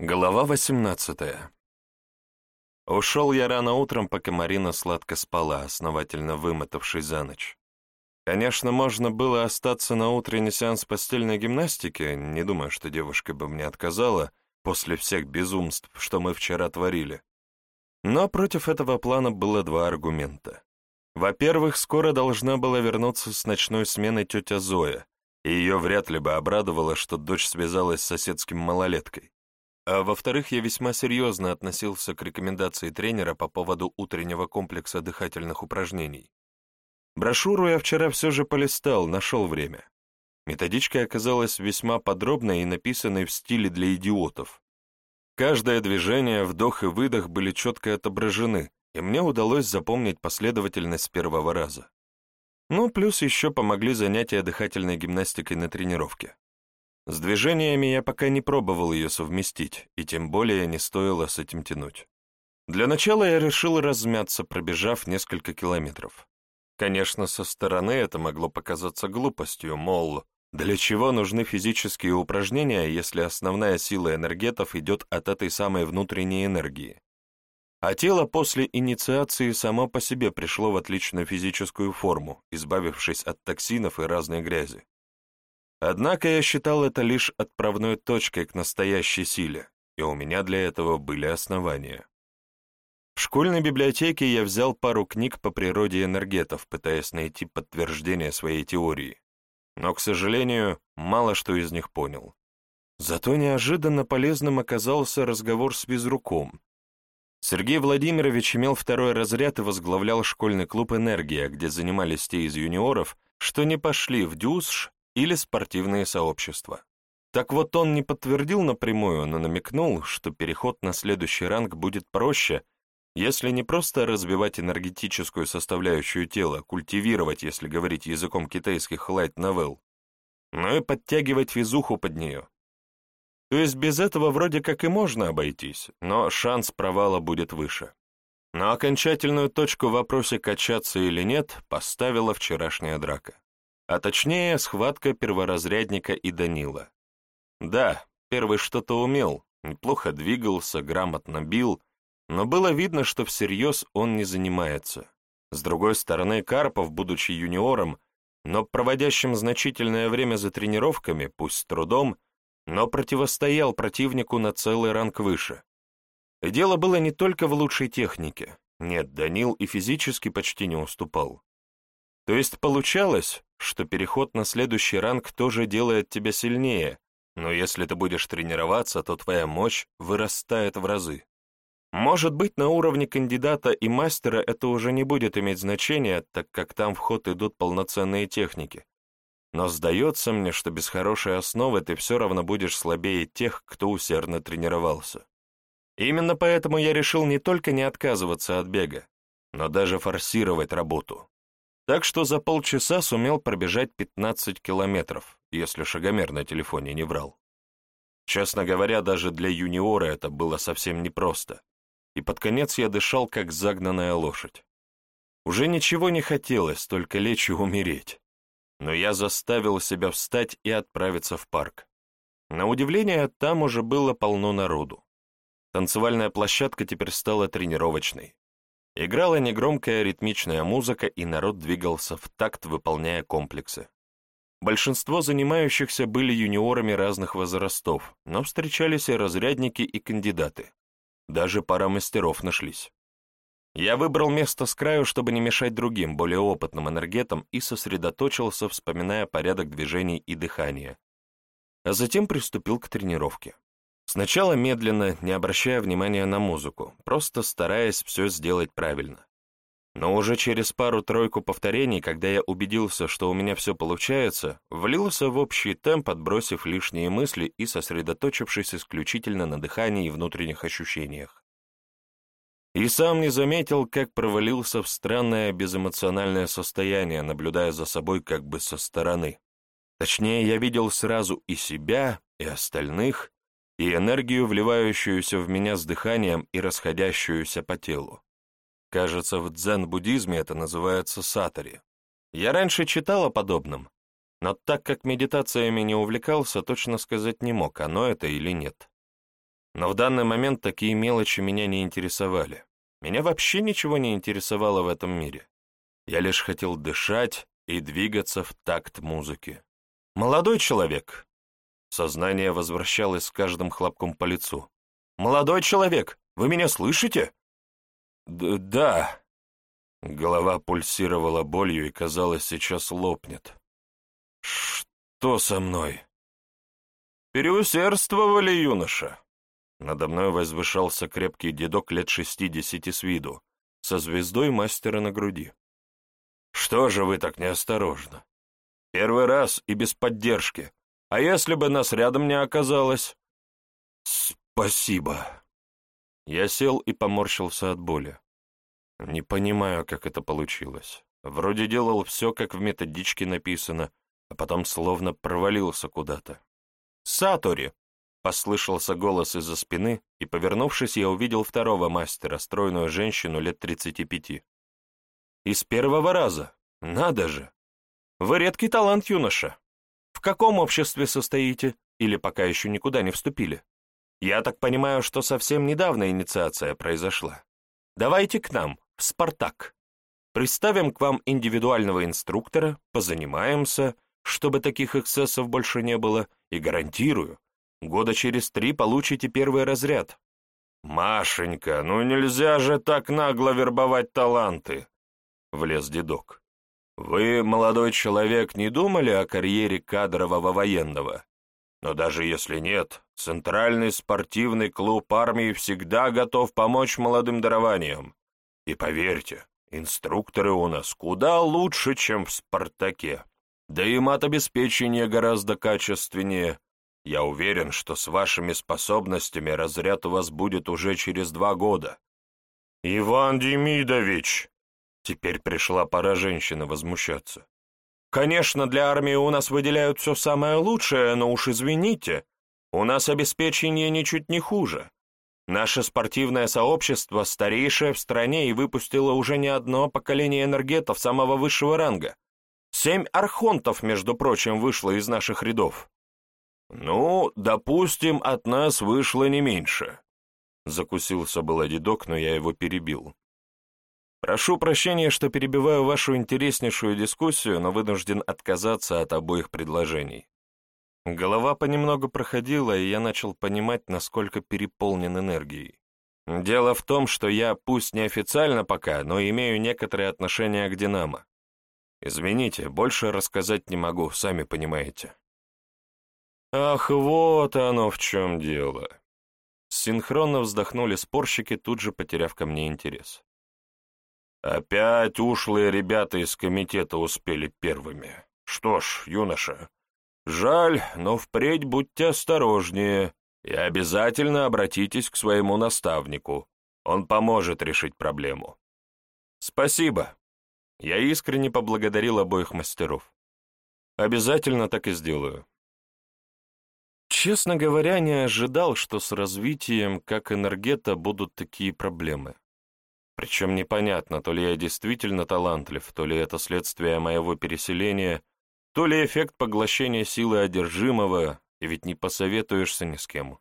Глава 18 Ушел я рано утром, пока Марина сладко спала, основательно вымотавшись за ночь. Конечно, можно было остаться на утренний сеанс постельной гимнастики, не думаю, что девушка бы мне отказала после всех безумств, что мы вчера творили. Но против этого плана было два аргумента. Во-первых, скоро должна была вернуться с ночной смены тетя Зоя, и ее вряд ли бы обрадовало, что дочь связалась с соседским малолеткой. А во-вторых, я весьма серьезно относился к рекомендации тренера по поводу утреннего комплекса дыхательных упражнений. Брошюру я вчера все же полистал, нашел время. Методичка оказалась весьма подробной и написанной в стиле для идиотов. Каждое движение, вдох и выдох были четко отображены, и мне удалось запомнить последовательность с первого раза. Ну, плюс еще помогли занятия дыхательной гимнастикой на тренировке. С движениями я пока не пробовал ее совместить, и тем более не стоило с этим тянуть. Для начала я решил размяться, пробежав несколько километров. Конечно, со стороны это могло показаться глупостью, мол, для чего нужны физические упражнения, если основная сила энергетов идет от этой самой внутренней энергии? А тело после инициации само по себе пришло в отличную физическую форму, избавившись от токсинов и разной грязи. Однако я считал это лишь отправной точкой к настоящей силе, и у меня для этого были основания. В школьной библиотеке я взял пару книг по природе энергетов, пытаясь найти подтверждение своей теории. Но, к сожалению, мало что из них понял. Зато неожиданно полезным оказался разговор с физруком. Сергей Владимирович имел второй разряд и возглавлял школьный клуб «Энергия», где занимались те из юниоров, что не пошли в ДЮСШ или спортивные сообщества. Так вот он не подтвердил напрямую, но намекнул, что переход на следующий ранг будет проще, если не просто развивать энергетическую составляющую тела, культивировать, если говорить языком китайских лайт-новелл, но и подтягивать физуху под нее. То есть без этого вроде как и можно обойтись, но шанс провала будет выше. Но окончательную точку в вопросе качаться или нет поставила вчерашняя драка. А точнее, схватка перворазрядника и Данила. Да, первый что-то умел, неплохо двигался, грамотно бил, но было видно, что всерьез он не занимается. С другой стороны, Карпов, будучи юниором, но проводящим значительное время за тренировками, пусть с трудом, но противостоял противнику на целый ранг выше. И дело было не только в лучшей технике. Нет, Данил и физически почти не уступал. То есть получалось, что переход на следующий ранг тоже делает тебя сильнее, но если ты будешь тренироваться, то твоя мощь вырастает в разы. Может быть, на уровне кандидата и мастера это уже не будет иметь значения, так как там в ход идут полноценные техники. Но сдается мне, что без хорошей основы ты все равно будешь слабее тех, кто усердно тренировался. Именно поэтому я решил не только не отказываться от бега, но даже форсировать работу. Так что за полчаса сумел пробежать 15 километров, если шагомер на телефоне не врал. Честно говоря, даже для юниора это было совсем непросто, и под конец я дышал, как загнанная лошадь. Уже ничего не хотелось, только лечь и умереть. Но я заставил себя встать и отправиться в парк. На удивление, там уже было полно народу. Танцевальная площадка теперь стала тренировочной. Играла негромкая ритмичная музыка, и народ двигался в такт, выполняя комплексы. Большинство занимающихся были юниорами разных возрастов, но встречались и разрядники, и кандидаты. Даже пара мастеров нашлись. Я выбрал место с краю, чтобы не мешать другим, более опытным энергетам, и сосредоточился, вспоминая порядок движений и дыхания. А затем приступил к тренировке. Сначала медленно, не обращая внимания на музыку, просто стараясь все сделать правильно. Но уже через пару-тройку повторений, когда я убедился, что у меня все получается, влился в общий темп, отбросив лишние мысли и сосредоточившись исключительно на дыхании и внутренних ощущениях. И сам не заметил, как провалился в странное безэмоциональное состояние, наблюдая за собой как бы со стороны. Точнее, я видел сразу и себя, и остальных, и энергию, вливающуюся в меня с дыханием и расходящуюся по телу. Кажется, в дзен-буддизме это называется сатари. Я раньше читал о подобном, но так как медитациями не увлекался, точно сказать не мог, оно это или нет. Но в данный момент такие мелочи меня не интересовали. Меня вообще ничего не интересовало в этом мире. Я лишь хотел дышать и двигаться в такт музыки. «Молодой человек!» Сознание возвращалось с каждым хлопком по лицу. «Молодой человек, вы меня слышите?» Д «Да». Голова пульсировала болью и, казалось, сейчас лопнет. «Что со мной?» «Переусердствовали, юноша!» Надо мной возвышался крепкий дедок лет шестидесяти с виду, со звездой мастера на груди. «Что же вы так неосторожно? Первый раз и без поддержки. А если бы нас рядом не оказалось?» «Спасибо». Я сел и поморщился от боли. Не понимаю, как это получилось. Вроде делал все, как в методичке написано, а потом словно провалился куда-то. «Сатори!» — послышался голос из-за спины, и, повернувшись, я увидел второго мастера, стройную женщину лет тридцати пяти. «Из первого раза! Надо же! Вы редкий талант, юноша! Каком обществе состоите? Или пока еще никуда не вступили? Я так понимаю, что совсем недавно инициация произошла. Давайте к нам, в «Спартак». Представим к вам индивидуального инструктора, позанимаемся, чтобы таких эксцессов больше не было, и гарантирую, года через три получите первый разряд. «Машенька, ну нельзя же так нагло вербовать таланты!» — влез дедок. «Вы, молодой человек, не думали о карьере кадрового военного? Но даже если нет, Центральный спортивный клуб армии всегда готов помочь молодым дарованиям. И поверьте, инструкторы у нас куда лучше, чем в «Спартаке». Да и мат-обеспечение гораздо качественнее. Я уверен, что с вашими способностями разряд у вас будет уже через два года. Иван Демидович! Теперь пришла пора женщины возмущаться. Конечно, для армии у нас выделяют все самое лучшее, но уж извините, у нас обеспечение ничуть не хуже. Наше спортивное сообщество старейшее в стране и выпустило уже не одно поколение энергетов самого высшего ранга. Семь архонтов, между прочим, вышло из наших рядов. Ну, допустим, от нас вышло не меньше. Закусился было дедок, но я его перебил. Прошу прощения, что перебиваю вашу интереснейшую дискуссию, но вынужден отказаться от обоих предложений. Голова понемногу проходила, и я начал понимать, насколько переполнен энергией. Дело в том, что я, пусть неофициально пока, но имею некоторые отношения к «Динамо». Извините, больше рассказать не могу, сами понимаете. Ах, вот оно в чем дело. Синхронно вздохнули спорщики, тут же потеряв ко мне интерес. Опять ушлые ребята из комитета успели первыми. Что ж, юноша, Жаль, но впредь будьте осторожнее и обязательно обратитесь к своему наставнику. Он поможет решить проблему. Спасибо. Я искренне поблагодарил обоих мастеров. Обязательно так и сделаю. Честно говоря, не ожидал, что с развитием как энергета будут такие проблемы. Причем непонятно, то ли я действительно талантлив, то ли это следствие моего переселения — то ли эффект поглощения силы одержимого, и ведь не посоветуешься ни с кем.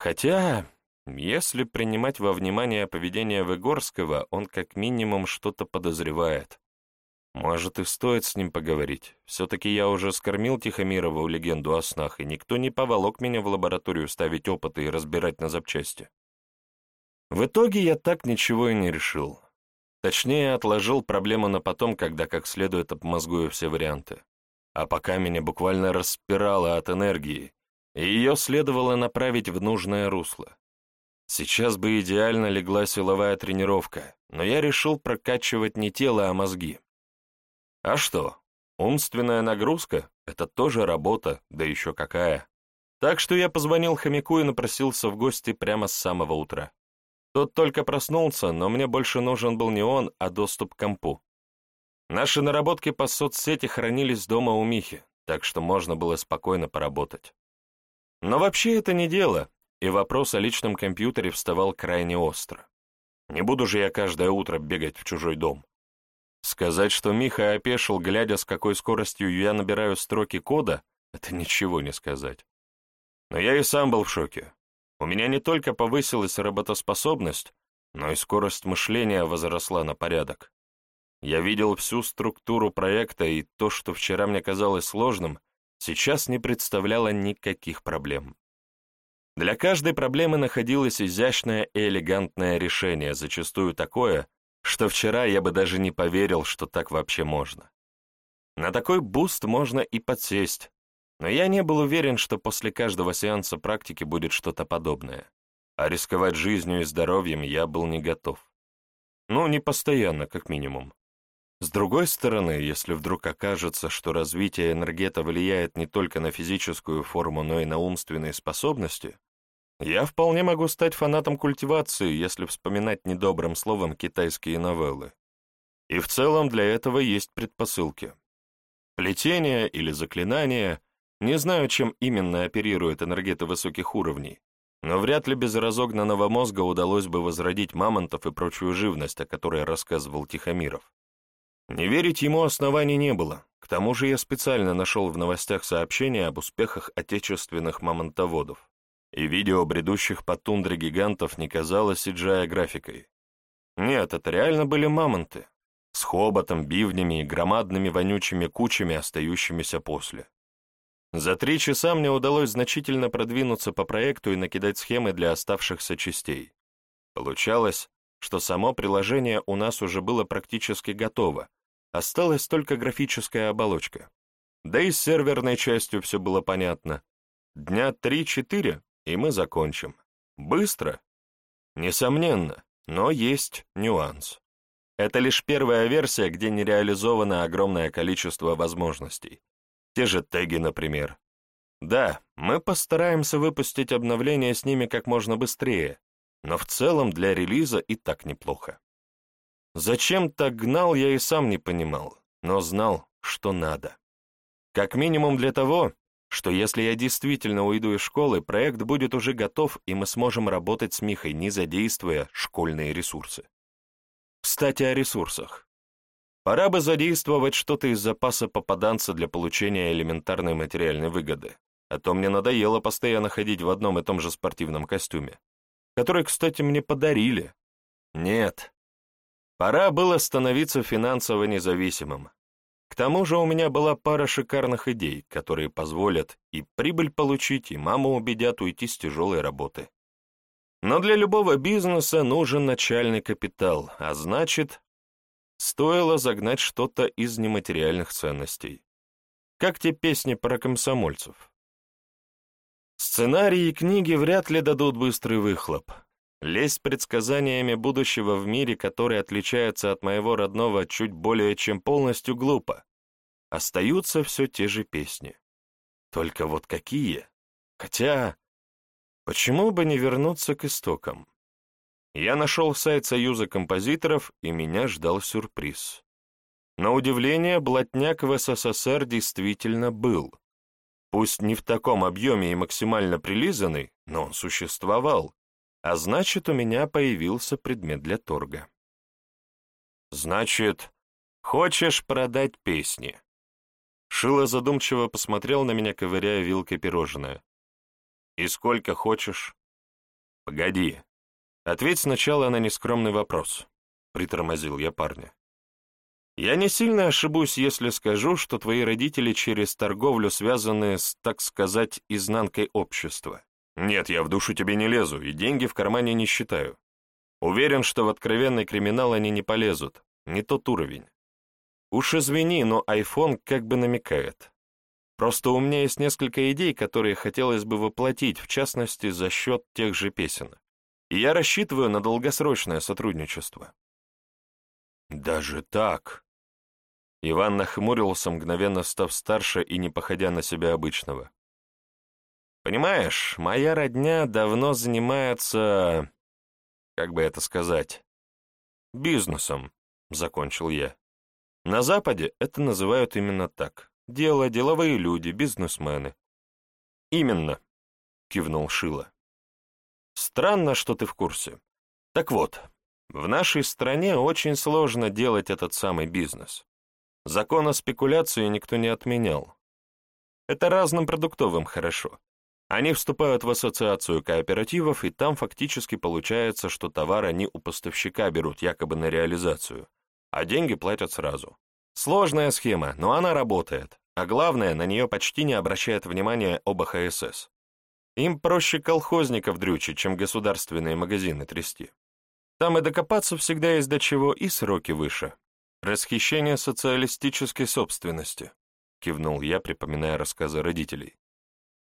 Хотя, если принимать во внимание поведение Выгорского, он как минимум что-то подозревает. Может, и стоит с ним поговорить. Все-таки я уже скормил Тихомирову легенду о снах, и никто не поволок меня в лабораторию ставить опыты и разбирать на запчасти. В итоге я так ничего и не решил. Точнее, отложил проблему на потом, когда как следует обмозгую все варианты а пока меня буквально распирало от энергии, и ее следовало направить в нужное русло. Сейчас бы идеально легла силовая тренировка, но я решил прокачивать не тело, а мозги. А что, умственная нагрузка — это тоже работа, да еще какая. Так что я позвонил хомяку и напросился в гости прямо с самого утра. Тот только проснулся, но мне больше нужен был не он, а доступ к компу. Наши наработки по соцсети хранились дома у Михи, так что можно было спокойно поработать. Но вообще это не дело, и вопрос о личном компьютере вставал крайне остро. Не буду же я каждое утро бегать в чужой дом. Сказать, что Миха опешил, глядя, с какой скоростью я набираю строки кода, это ничего не сказать. Но я и сам был в шоке. У меня не только повысилась работоспособность, но и скорость мышления возросла на порядок. Я видел всю структуру проекта, и то, что вчера мне казалось сложным, сейчас не представляло никаких проблем. Для каждой проблемы находилось изящное и элегантное решение, зачастую такое, что вчера я бы даже не поверил, что так вообще можно. На такой буст можно и подсесть, но я не был уверен, что после каждого сеанса практики будет что-то подобное, а рисковать жизнью и здоровьем я был не готов. Ну, не постоянно, как минимум. С другой стороны, если вдруг окажется, что развитие энерготела влияет не только на физическую форму, но и на умственные способности, я вполне могу стать фанатом культивации, если вспоминать недобрым словом китайские новеллы. И в целом для этого есть предпосылки. Плетение или заклинание, не знаю, чем именно оперируют энергеты высоких уровней, но вряд ли без разогнанного мозга удалось бы возродить мамонтов и прочую живность, о которой рассказывал Тихомиров. Не верить ему оснований не было, к тому же я специально нашел в новостях сообщения об успехах отечественных мамонтоводов и видео бредущих по тундре гигантов не казалось CGI-графикой. Нет, это реально были мамонты, с хоботом, бивнями и громадными вонючими кучами, остающимися после. За три часа мне удалось значительно продвинуться по проекту и накидать схемы для оставшихся частей. Получалось, что само приложение у нас уже было практически готово, осталась только графическая оболочка. Да и с серверной частью все было понятно. Дня три-четыре и мы закончим. Быстро? Несомненно, но есть нюанс. Это лишь первая версия, где не реализовано огромное количество возможностей. Те же теги, например. Да, мы постараемся выпустить обновление с ними как можно быстрее, но в целом для релиза и так неплохо. Зачем так гнал, я и сам не понимал, но знал, что надо. Как минимум для того, что если я действительно уйду из школы, проект будет уже готов, и мы сможем работать с Михой, не задействуя школьные ресурсы. Кстати, о ресурсах. Пора бы задействовать что-то из запаса попаданца для получения элементарной материальной выгоды, а то мне надоело постоянно ходить в одном и том же спортивном костюме, который, кстати, мне подарили. Нет. Пора было становиться финансово независимым, к тому же у меня была пара шикарных идей, которые позволят и прибыль получить, и маму убедят уйти с тяжелой работы. Но для любого бизнеса нужен начальный капитал, а значит, стоило загнать что-то из нематериальных ценностей. Как те песни про комсомольцев. Сценарии и книги вряд ли дадут быстрый выхлоп, Лезть предсказаниями будущего в мире, который отличается от моего родного чуть более чем полностью глупо. Остаются все те же песни. Только вот какие? Хотя, почему бы не вернуться к истокам? Я нашел сайт Союза композиторов, и меня ждал сюрприз. На удивление, блатняк в СССР действительно был. Пусть не в таком объеме и максимально прилизанный, но он существовал а значит, у меня появился предмет для торга. «Значит, хочешь продать песни?» Шила задумчиво посмотрел на меня, ковыряя вилкой пирожное. «И сколько хочешь?» «Погоди. Ответь сначала на нескромный вопрос», — притормозил я парня. «Я не сильно ошибусь, если скажу, что твои родители через торговлю связаны с, так сказать, изнанкой общества. Нет, я в душу тебе не лезу, и деньги в кармане не считаю. Уверен, что в откровенный криминал они не полезут, не тот уровень. Уж извини, но iPhone как бы намекает. Просто у меня есть несколько идей, которые хотелось бы воплотить, в частности, за счет тех же песен. И я рассчитываю на долгосрочное сотрудничество. Даже так? Иван нахмурился, мгновенно став старше и не походя на себя обычного. Понимаешь, моя родня давно занимается... Как бы это сказать? Бизнесом, закончил я. На Западе это называют именно так. Дело, деловые люди, бизнесмены. Именно, кивнул Шила. Странно, что ты в курсе. Так вот, в нашей стране очень сложно делать этот самый бизнес. Закон о спекуляции никто не отменял. Это разным продуктовым хорошо. Они вступают в ассоциацию кооперативов, и там фактически получается, что товар они у поставщика берут якобы на реализацию, а деньги платят сразу. Сложная схема, но она работает, а главное, на нее почти не обращает внимания ОБХСС. Им проще колхозников дрючить, чем государственные магазины трясти. Там и докопаться всегда есть до чего, и сроки выше. Расхищение социалистической собственности, кивнул я, припоминая рассказы родителей.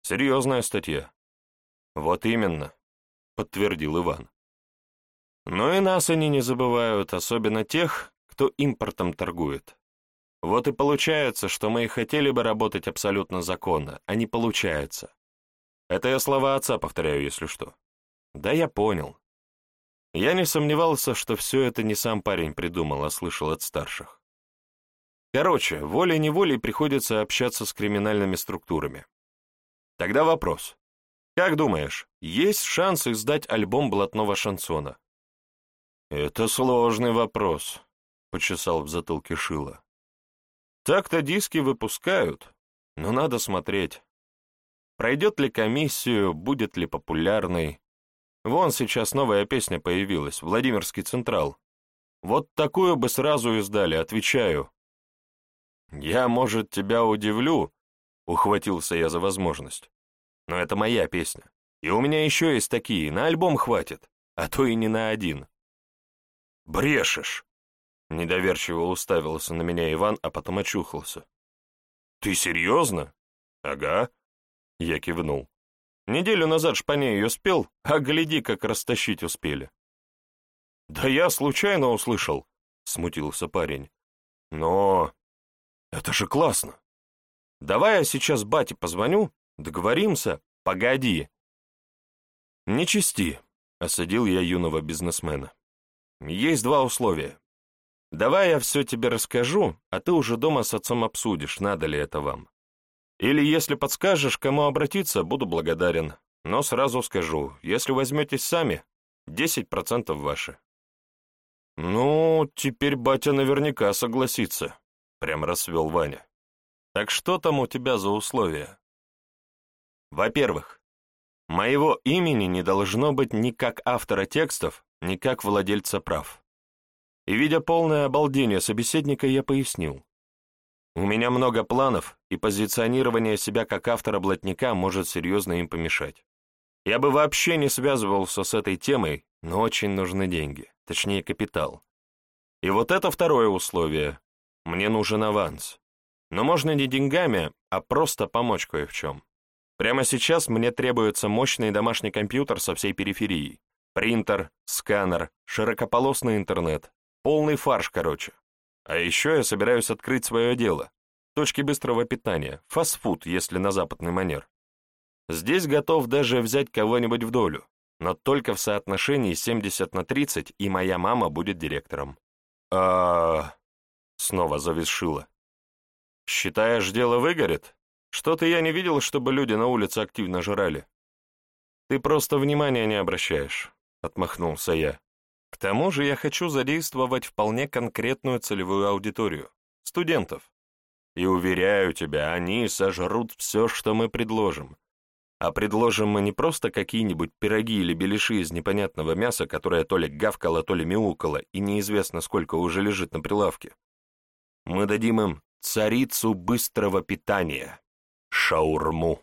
Серьезная статья. Вот именно, подтвердил Иван. Но и нас они не забывают, особенно тех, кто импортом торгует. Вот и получается, что мы и хотели бы работать абсолютно законно, а не получается. Это я слова отца повторяю, если что. Да я понял. Я не сомневался, что все это не сам парень придумал, а слышал от старших. Короче, волей-неволей приходится общаться с криминальными структурами. Тогда вопрос. Как думаешь, есть шанс издать альбом блатного шансона? Это сложный вопрос, почесал в затылке Шила. Так-то диски выпускают, но надо смотреть. Пройдет ли комиссию, будет ли популярной. Вон сейчас новая песня появилась, Владимирский Централ. Вот такую бы сразу издали, отвечаю. Я, может, тебя удивлю, ухватился я за возможность. Но это моя песня. И у меня еще есть такие, на альбом хватит, а то и не на один. Брешешь! Недоверчиво уставился на меня Иван, а потом очухался. «Ты серьезно?» «Ага», я кивнул. Неделю назад шпане ее спел, а гляди, как растащить успели. Да я случайно услышал, смутился парень. Но это же классно. Давай я сейчас бате позвоню, договоримся, погоди. Не чисти, осадил я юного бизнесмена. Есть два условия. Давай я все тебе расскажу, а ты уже дома с отцом обсудишь, надо ли это вам. Или если подскажешь, кому обратиться, буду благодарен. Но сразу скажу, если возьметесь сами, 10% ваши. Ну, теперь батя наверняка согласится, прям расцвел Ваня. Так что там у тебя за условия? Во-первых, моего имени не должно быть ни как автора текстов, ни как владельца прав. И, видя полное обалдение собеседника, я пояснил. У меня много планов, и позиционирование себя как автора блатника может серьезно им помешать. Я бы вообще не связывался с этой темой, но очень нужны деньги, точнее капитал. И вот это второе условие. Мне нужен аванс. Но можно не деньгами, а просто помочь кое в чем. Прямо сейчас мне требуется мощный домашний компьютер со всей периферией. Принтер, сканер, широкополосный интернет. Полный фарш, короче. А еще я собираюсь открыть свое дело. Точки быстрого питания, фастфуд, если на западный манер. Здесь готов даже взять кого-нибудь в долю, но только в соотношении 70 на 30, и моя мама будет директором. а Снова зависшила. «Считаешь, дело выгорит? Что-то я не видел, чтобы люди на улице активно жрали». «Ты просто внимания не обращаешь», — отмахнулся я. К тому же я хочу задействовать вполне конкретную целевую аудиторию – студентов. И уверяю тебя, они сожрут все, что мы предложим. А предложим мы не просто какие-нибудь пироги или беляши из непонятного мяса, которое то ли гавкало, то ли мяукало, и неизвестно, сколько уже лежит на прилавке. Мы дадим им царицу быстрого питания – шаурму.